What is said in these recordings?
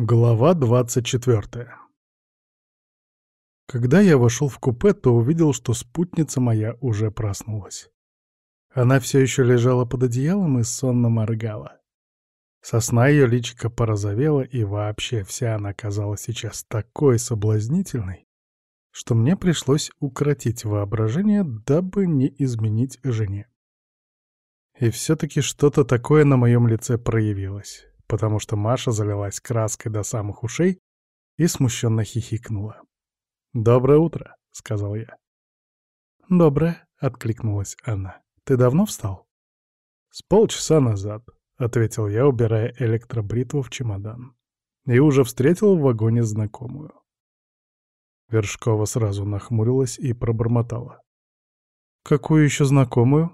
Глава 24 Когда я вошел в купе, то увидел, что спутница моя уже проснулась. Она все еще лежала под одеялом и сонно моргала. Сосна ее личико порозовела, и вообще вся она казалась сейчас такой соблазнительной, что мне пришлось укротить воображение, дабы не изменить жене. И все-таки что-то такое на моем лице проявилось потому что Маша залилась краской до самых ушей и смущенно хихикнула. «Доброе утро», — сказал я. «Доброе», — откликнулась она. «Ты давно встал?» «С полчаса назад», — ответил я, убирая электробритву в чемодан. И уже встретил в вагоне знакомую. Вершкова сразу нахмурилась и пробормотала. «Какую еще знакомую?»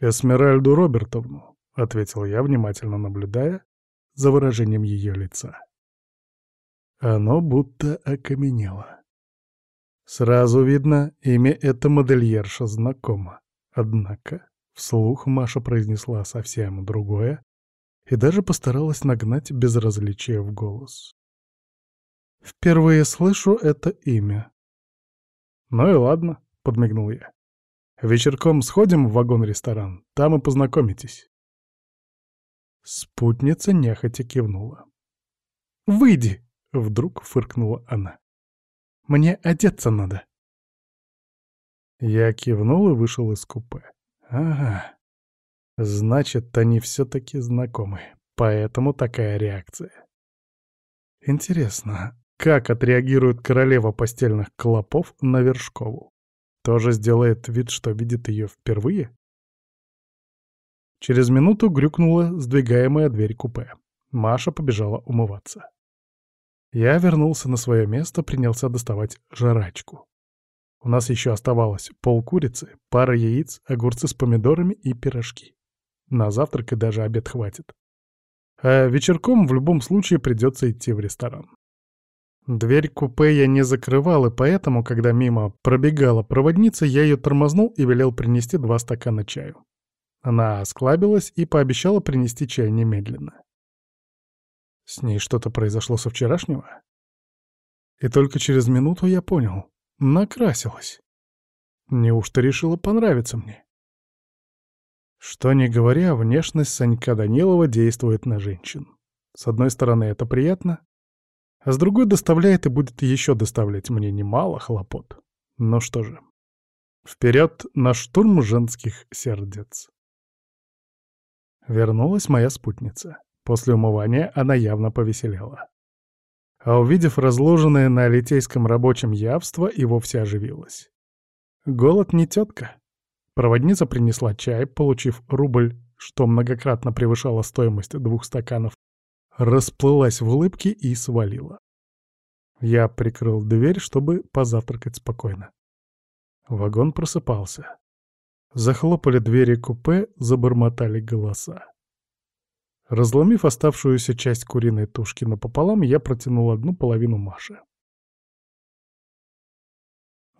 «Эсмеральду Робертовну», — ответил я, внимательно наблюдая за выражением ее лица. Оно будто окаменело. Сразу видно, имя это модельерша знакомо. Однако вслух Маша произнесла совсем другое и даже постаралась нагнать безразличие в голос. «Впервые слышу это имя». «Ну и ладно», — подмигнул я. «Вечерком сходим в вагон-ресторан, там и познакомитесь». Спутница нехотя кивнула. «Выйди!» — вдруг фыркнула она. «Мне одеться надо». Я кивнул и вышел из купе. «Ага. Значит, они все-таки знакомы. Поэтому такая реакция. Интересно, как отреагирует королева постельных клопов на Вершкову? Тоже сделает вид, что видит ее впервые? Через минуту грюкнула сдвигаемая дверь купе. Маша побежала умываться. Я вернулся на свое место, принялся доставать жрачку. У нас еще оставалось пол курицы, пара яиц, огурцы с помидорами и пирожки. На завтрак и даже обед хватит. А вечерком в любом случае придется идти в ресторан. Дверь купе я не закрывал, и поэтому, когда мимо пробегала проводница, я ее тормознул и велел принести два стакана чаю. Она осклабилась и пообещала принести чай немедленно. С ней что-то произошло со вчерашнего? И только через минуту я понял. Накрасилась. Неужто решила понравиться мне? Что ни говоря, внешность Санька Данилова действует на женщин. С одной стороны, это приятно, а с другой доставляет и будет еще доставлять мне немало хлопот. Ну что же, вперед на штурм женских сердец. Вернулась моя спутница. После умывания она явно повеселела. А увидев разложенное на литейском рабочем явство, и вовсе оживилась. Голод не тетка. Проводница принесла чай, получив рубль, что многократно превышало стоимость двух стаканов, расплылась в улыбке и свалила. Я прикрыл дверь, чтобы позавтракать спокойно. Вагон просыпался. Захлопали двери купе, забормотали голоса. Разломив оставшуюся часть куриной тушки напополам, я протянул одну половину Маше.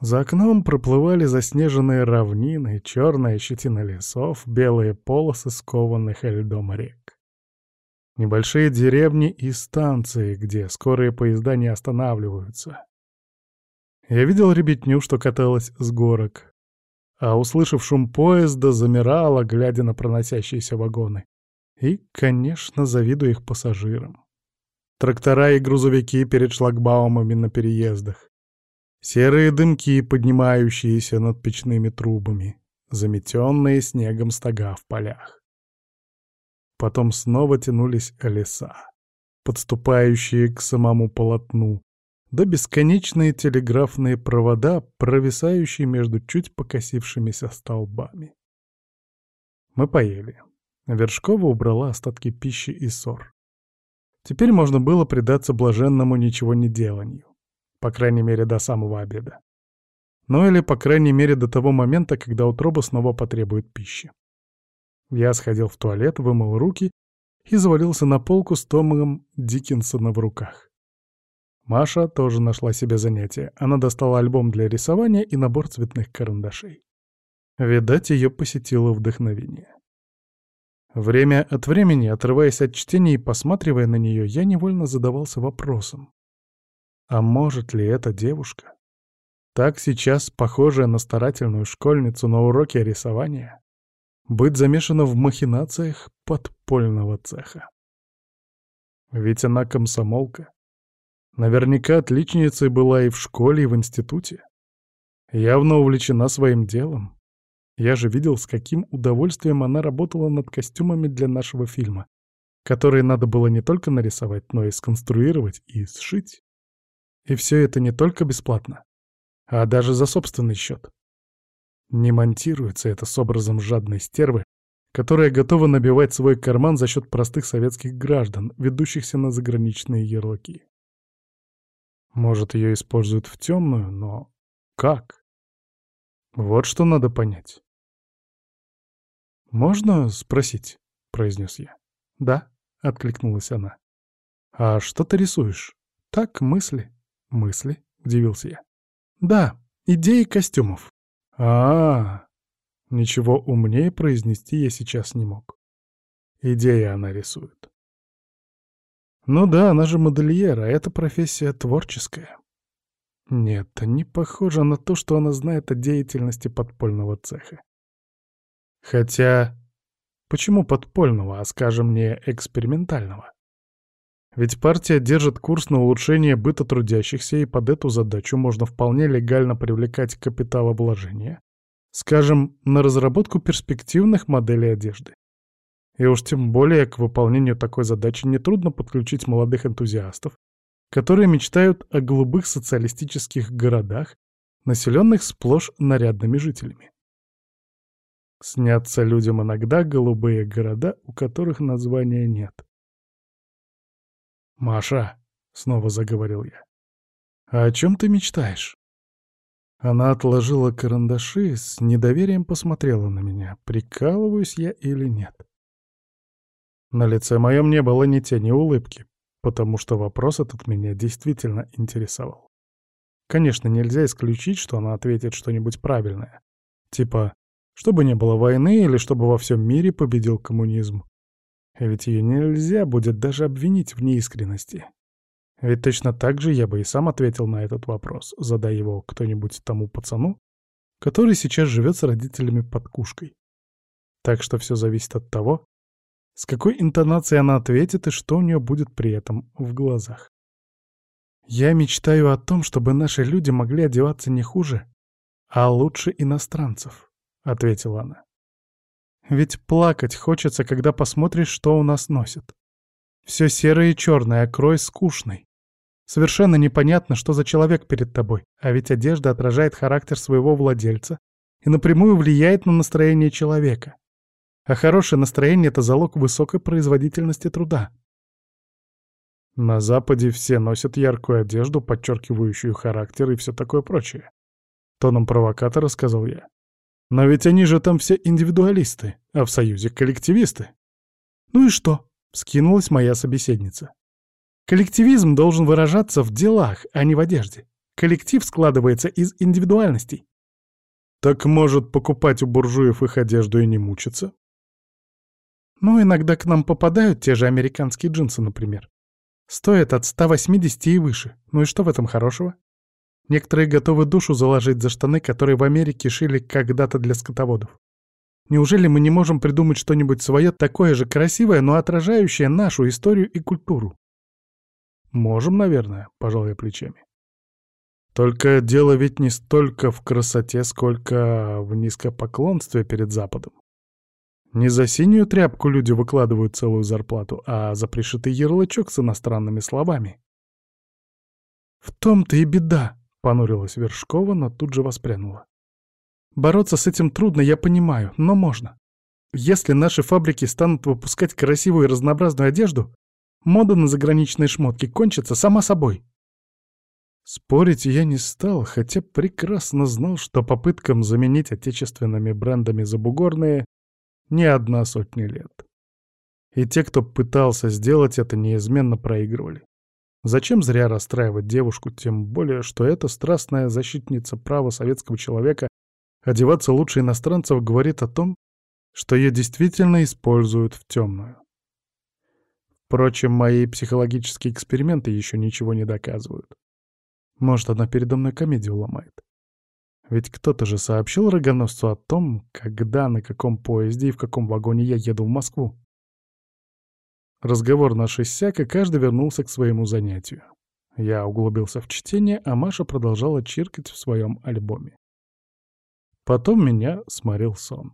За окном проплывали заснеженные равнины, черная щетина лесов, белые полосы скованных льдом рек. Небольшие деревни и станции, где скорые поезда не останавливаются. Я видел ребятню, что каталась с горок, а, услышав шум поезда, замирала, глядя на проносящиеся вагоны. И, конечно, завидую их пассажирам. Трактора и грузовики перед шлагбаумами на переездах. Серые дымки, поднимающиеся над печными трубами. Заметенные снегом стога в полях. Потом снова тянулись леса, подступающие к самому полотну, да бесконечные телеграфные провода, провисающие между чуть покосившимися столбами. Мы поели. Вершкова убрала остатки пищи и ссор. Теперь можно было предаться блаженному ничего не деланию. По крайней мере, до самого обеда. Ну или, по крайней мере, до того момента, когда утроба снова потребует пищи. Я сходил в туалет, вымыл руки и завалился на полку с Томом Диккенсона в руках. Маша тоже нашла себе занятие. Она достала альбом для рисования и набор цветных карандашей. Видать, ее посетило вдохновение. Время от времени, отрываясь от чтения и посматривая на нее, я невольно задавался вопросом. А может ли эта девушка, так сейчас похожая на старательную школьницу на уроке рисования, быть замешана в махинациях подпольного цеха? Ведь она комсомолка. Наверняка отличницей была и в школе, и в институте. Явно увлечена своим делом. Я же видел, с каким удовольствием она работала над костюмами для нашего фильма, которые надо было не только нарисовать, но и сконструировать и сшить. И все это не только бесплатно, а даже за собственный счет. Не монтируется это с образом жадной стервы, которая готова набивать свой карман за счет простых советских граждан, ведущихся на заграничные ярлыки. Может, ее используют в темную, но как? Вот что надо понять. «Можно спросить?» — произнес я. «Да», — откликнулась она. «А что ты рисуешь?» «Так, мысли». «Мысли?» — удивился я. «Да, идеи костюмов». А, -а, а Ничего умнее произнести я сейчас не мог. Идеи она рисует. Ну да, она же модельер, а эта профессия творческая. Нет, не похоже на то, что она знает о деятельности подпольного цеха. Хотя, почему подпольного, а скажем, не экспериментального? Ведь партия держит курс на улучшение быта трудящихся, и под эту задачу можно вполне легально привлекать капиталовложения, скажем, на разработку перспективных моделей одежды. И уж тем более к выполнению такой задачи нетрудно подключить молодых энтузиастов, которые мечтают о голубых социалистических городах, населенных сплошь нарядными жителями. Снятся людям иногда голубые города, у которых названия нет. «Маша», — снова заговорил я, — «а о чем ты мечтаешь?» Она отложила карандаши, с недоверием посмотрела на меня, прикалываюсь я или нет. На лице моем не было ни тени улыбки, потому что вопрос этот меня действительно интересовал. Конечно, нельзя исключить, что она ответит что-нибудь правильное. Типа чтобы не было войны или чтобы во всем мире победил коммунизм. Ведь ее нельзя будет даже обвинить в неискренности. Ведь точно так же я бы и сам ответил на этот вопрос, задая его кто-нибудь тому пацану, который сейчас живет с родителями под кушкой. Так что все зависит от того, с какой интонацией она ответит и что у нее будет при этом в глазах. Я мечтаю о том, чтобы наши люди могли одеваться не хуже, а лучше иностранцев ответила она. Ведь плакать хочется, когда посмотришь, что у нас носят. Все серое и черное, а крой скучный. Совершенно непонятно, что за человек перед тобой, а ведь одежда отражает характер своего владельца и напрямую влияет на настроение человека. А хорошее настроение — это залог высокой производительности труда. На Западе все носят яркую одежду, подчеркивающую характер и все такое прочее. Тоном провокатора сказал я. Но ведь они же там все индивидуалисты, а в Союзе коллективисты. Ну и что? Скинулась моя собеседница. Коллективизм должен выражаться в делах, а не в одежде. Коллектив складывается из индивидуальностей. Так может покупать у буржуев их одежду и не мучиться? Ну, иногда к нам попадают те же американские джинсы, например. Стоят от 180 и выше. Ну и что в этом хорошего? Некоторые готовы душу заложить за штаны, которые в Америке шили когда-то для скотоводов. Неужели мы не можем придумать что-нибудь свое, такое же красивое, но отражающее нашу историю и культуру? Можем, наверное, пожал я плечами. Только дело ведь не столько в красоте, сколько в низкопоклонстве перед Западом. Не за синюю тряпку люди выкладывают целую зарплату, а за пришитый ярлычок с иностранными словами. В том-то и беда, Понурилась Вершкова, но тут же воспрянула. Бороться с этим трудно, я понимаю, но можно. Если наши фабрики станут выпускать красивую и разнообразную одежду, мода на заграничные шмотки кончится сама собой. Спорить я не стал, хотя прекрасно знал, что попыткам заменить отечественными брендами забугорные не одна сотня лет. И те, кто пытался сделать это, неизменно проигрывали. Зачем зря расстраивать девушку, тем более, что эта страстная защитница права советского человека одеваться лучше иностранцев говорит о том, что ее действительно используют в темную. Впрочем, мои психологические эксперименты еще ничего не доказывают. Может, она передо мной комедию ломает. Ведь кто-то же сообщил рогоносцу о том, когда, на каком поезде и в каком вагоне я еду в Москву. Разговор наш иссяк, и каждый вернулся к своему занятию. Я углубился в чтение, а Маша продолжала чиркать в своем альбоме. Потом меня сморил сон.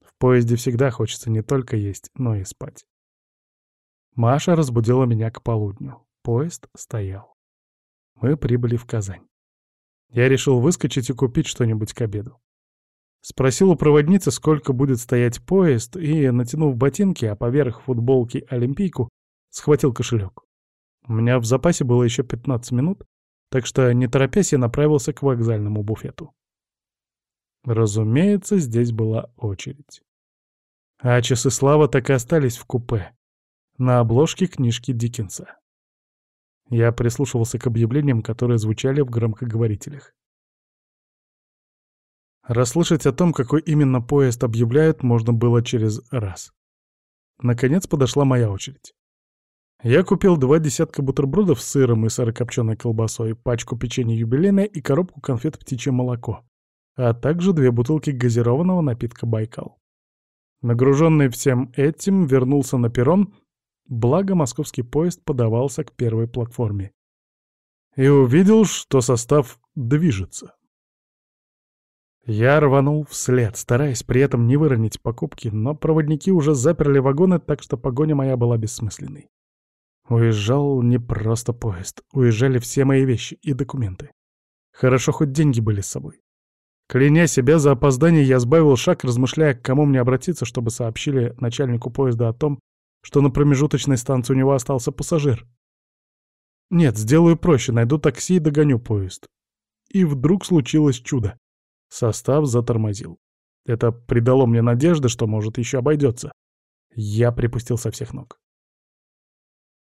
В поезде всегда хочется не только есть, но и спать. Маша разбудила меня к полудню. Поезд стоял. Мы прибыли в Казань. Я решил выскочить и купить что-нибудь к обеду. Спросил у проводницы, сколько будет стоять поезд, и, натянув ботинки, а поверх футболки олимпийку, схватил кошелек. У меня в запасе было еще 15 минут, так что, не торопясь, я направился к вокзальному буфету. Разумеется, здесь была очередь. А часы слава так и остались в купе, на обложке книжки Диккенса. Я прислушивался к объявлениям, которые звучали в громкоговорителях. Расслышать о том, какой именно поезд объявляют, можно было через раз. Наконец подошла моя очередь. Я купил два десятка бутербродов с сыром и сырокопченой колбасой, пачку печенья юбилейное и коробку конфет «Птичье молоко», а также две бутылки газированного напитка «Байкал». Нагруженный всем этим, вернулся на перрон, благо московский поезд подавался к первой платформе. И увидел, что состав движется. Я рванул вслед, стараясь при этом не выронить покупки, но проводники уже заперли вагоны, так что погоня моя была бессмысленной. Уезжал не просто поезд, уезжали все мои вещи и документы. Хорошо, хоть деньги были с собой. Кляня себя за опоздание, я сбавил шаг, размышляя, к кому мне обратиться, чтобы сообщили начальнику поезда о том, что на промежуточной станции у него остался пассажир. Нет, сделаю проще, найду такси и догоню поезд. И вдруг случилось чудо. Состав затормозил. Это придало мне надежды, что, может, еще обойдется. Я припустил со всех ног.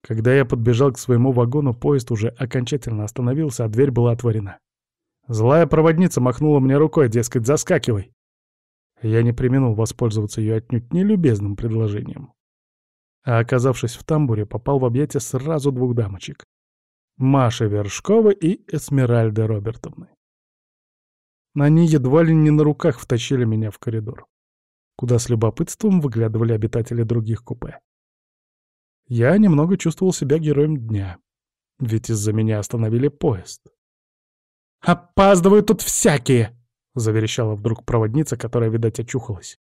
Когда я подбежал к своему вагону, поезд уже окончательно остановился, а дверь была отворена. Злая проводница махнула мне рукой, дескать, заскакивай. Я не применил воспользоваться ее отнюдь нелюбезным предложением. А оказавшись в тамбуре, попал в объятия сразу двух дамочек. Маши Вершкова и Эсмеральды Робертовны. Они едва ли не на руках втащили меня в коридор, куда с любопытством выглядывали обитатели других купе. Я немного чувствовал себя героем дня, ведь из-за меня остановили поезд. «Опаздывают тут всякие!» — заверещала вдруг проводница, которая, видать, очухалась.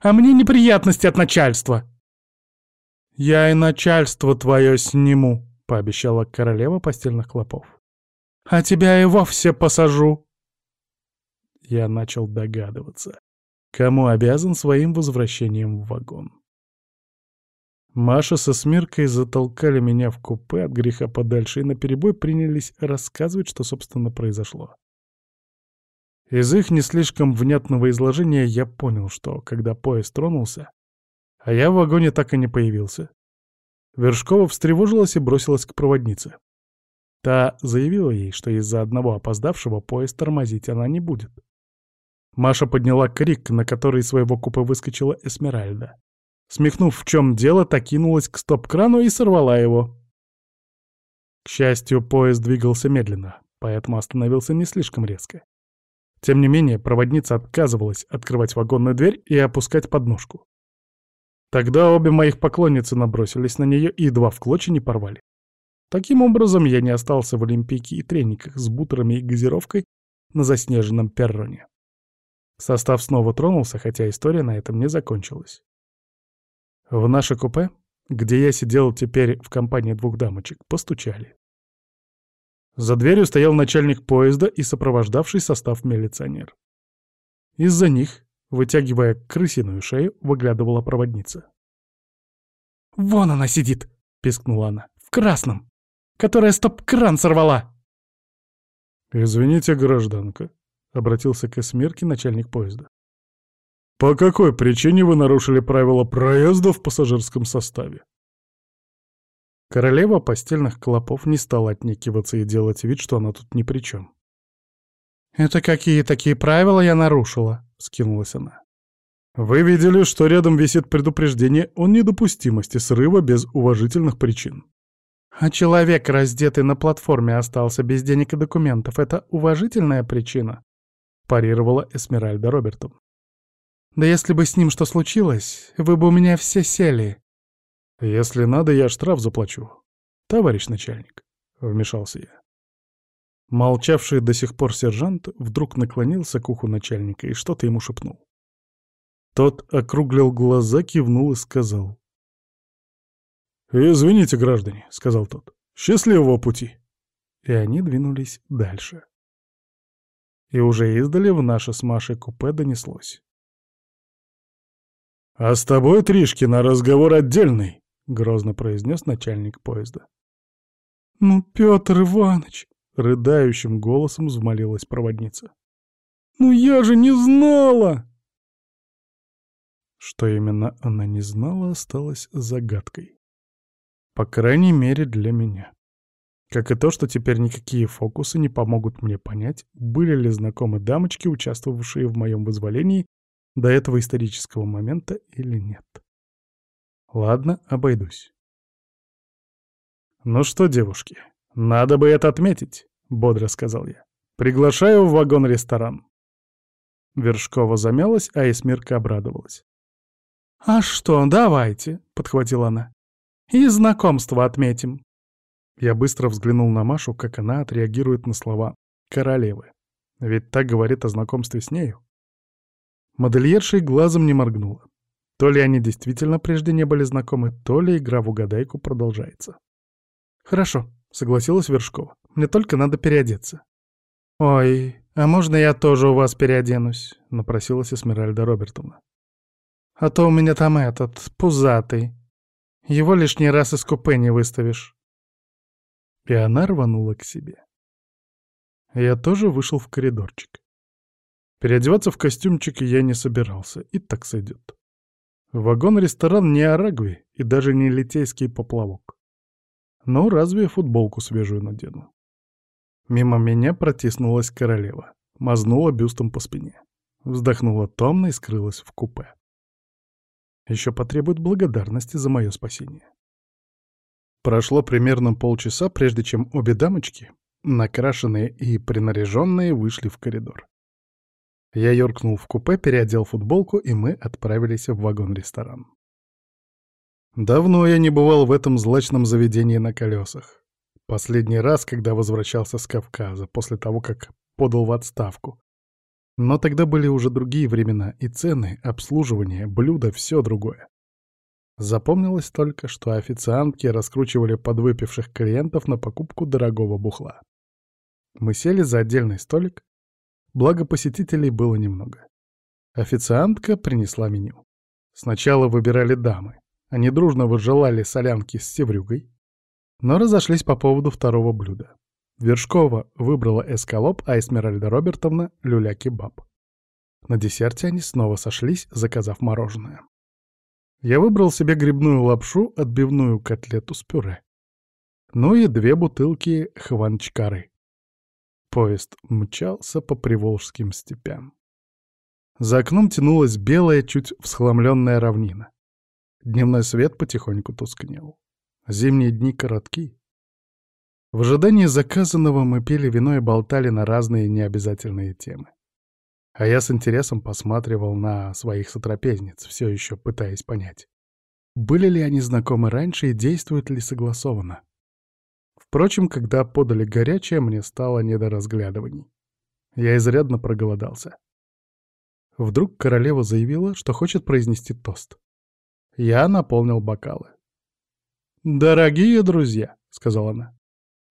«А мне неприятности от начальства!» «Я и начальство твое сниму», — пообещала королева постельных клопов. «А тебя и вовсе посажу!» Я начал догадываться, кому обязан своим возвращением в вагон. Маша со Смиркой затолкали меня в купе от греха подальше и наперебой принялись рассказывать, что, собственно, произошло. Из их не слишком внятного изложения я понял, что, когда поезд тронулся, а я в вагоне так и не появился, Вершкова встревожилась и бросилась к проводнице. Та заявила ей, что из-за одного опоздавшего поезд тормозить она не будет. Маша подняла крик, на который из своего купе выскочила Эсмеральда. Смехнув, в чем дело, та кинулась к стоп-крану и сорвала его. К счастью, поезд двигался медленно, поэтому остановился не слишком резко. Тем не менее, проводница отказывалась открывать вагонную дверь и опускать подножку. Тогда обе моих поклонницы набросились на нее и едва в клочья не порвали. Таким образом, я не остался в Олимпийке и трениках с бутерами и газировкой на заснеженном перроне. Состав снова тронулся, хотя история на этом не закончилась. В наше купе, где я сидел теперь в компании двух дамочек, постучали. За дверью стоял начальник поезда и сопровождавший состав милиционер. Из-за них, вытягивая крысиную шею, выглядывала проводница. «Вон она сидит!» — пискнула она. «В красном! Которая стоп-кран сорвала!» «Извините, гражданка», — обратился к Эсмирке начальник поезда. По какой причине вы нарушили правила проезда в пассажирском составе? Королева постельных клопов не стала отнекиваться и делать вид, что она тут ни при чем. «Это какие такие правила я нарушила?» — скинулась она. Вы видели, что рядом висит предупреждение о недопустимости срыва без уважительных причин. А человек, раздетый на платформе, остался без денег и документов. Это уважительная причина? Парировала Эсмеральда Робертом. Да если бы с ним что случилось, вы бы у меня все сели. Если надо, я штраф заплачу. Товарищ начальник, вмешался я. Молчавший до сих пор сержант вдруг наклонился к уху начальника и что-то ему шепнул. Тот округлил глаза, кивнул и сказал. «Извините, граждане», — сказал тот. «Счастливого пути!» И они двинулись дальше. И уже издали в наше с Машей купе донеслось. «А с тобой, Тришкина, разговор отдельный», — грозно произнес начальник поезда. «Ну, Петр Иванович!» — рыдающим голосом взмолилась проводница. «Ну я же не знала!» Что именно она не знала, осталось загадкой. По крайней мере, для меня. Как и то, что теперь никакие фокусы не помогут мне понять, были ли знакомы дамочки, участвовавшие в моем вызволении до этого исторического момента или нет. Ладно, обойдусь. «Ну что, девушки, надо бы это отметить», — бодро сказал я. «Приглашаю в вагон-ресторан». Вершкова замялась, а Эсмирка обрадовалась. «А что, давайте», — подхватила она. «И знакомство отметим». Я быстро взглянул на Машу, как она отреагирует на слова «королевы». Ведь так говорит о знакомстве с нею. Модельерша глазом не моргнула. То ли они действительно прежде не были знакомы, то ли игра в угадайку продолжается. «Хорошо», — согласилась Вершкова. «Мне только надо переодеться». «Ой, а можно я тоже у вас переоденусь?» — напросилась Эсмеральда Робертовна. А то у меня там этот, пузатый. Его лишний раз из купе не выставишь. И она рванула к себе. Я тоже вышел в коридорчик. Переодеваться в костюмчик я не собирался, и так сойдет. Вагон-ресторан не Арагви и даже не литейский поплавок. Ну, разве футболку свежую надену? Мимо меня протиснулась королева, мазнула бюстом по спине. Вздохнула томно и скрылась в купе. Еще потребует благодарности за мое спасение. Прошло примерно полчаса, прежде чем обе дамочки, накрашенные и принаряженные, вышли в коридор. Я юркнул в купе, переодел футболку, и мы отправились в вагон-ресторан. Давно я не бывал в этом злачном заведении на колесах. Последний раз, когда возвращался с Кавказа, после того, как подал в отставку, но тогда были уже другие времена, и цены, обслуживание, блюда — все другое. Запомнилось только, что официантки раскручивали подвыпивших клиентов на покупку дорогого бухла. Мы сели за отдельный столик, благо посетителей было немного. Официантка принесла меню. Сначала выбирали дамы. Они дружно выжелали солянки с севрюгой, но разошлись по поводу второго блюда. Вершкова выбрала эскалоп, а Эсмеральда Робертовна — люля-кебаб. На десерте они снова сошлись, заказав мороженое. Я выбрал себе грибную лапшу, отбивную котлету с пюре. Ну и две бутылки хванчкары. Поезд мчался по приволжским степям. За окном тянулась белая, чуть всхламленная равнина. Дневной свет потихоньку тускнел. Зимние дни коротки, в ожидании заказанного мы пили вино и болтали на разные необязательные темы. А я с интересом посматривал на своих сотрапезниц, все еще пытаясь понять, были ли они знакомы раньше и действуют ли согласованно. Впрочем, когда подали горячее, мне стало не до разглядываний. Я изрядно проголодался. Вдруг королева заявила, что хочет произнести тост. Я наполнил бокалы. «Дорогие друзья», — сказала она,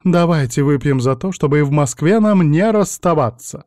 Давайте выпьем за то, чтобы и в Москве нам не расставаться.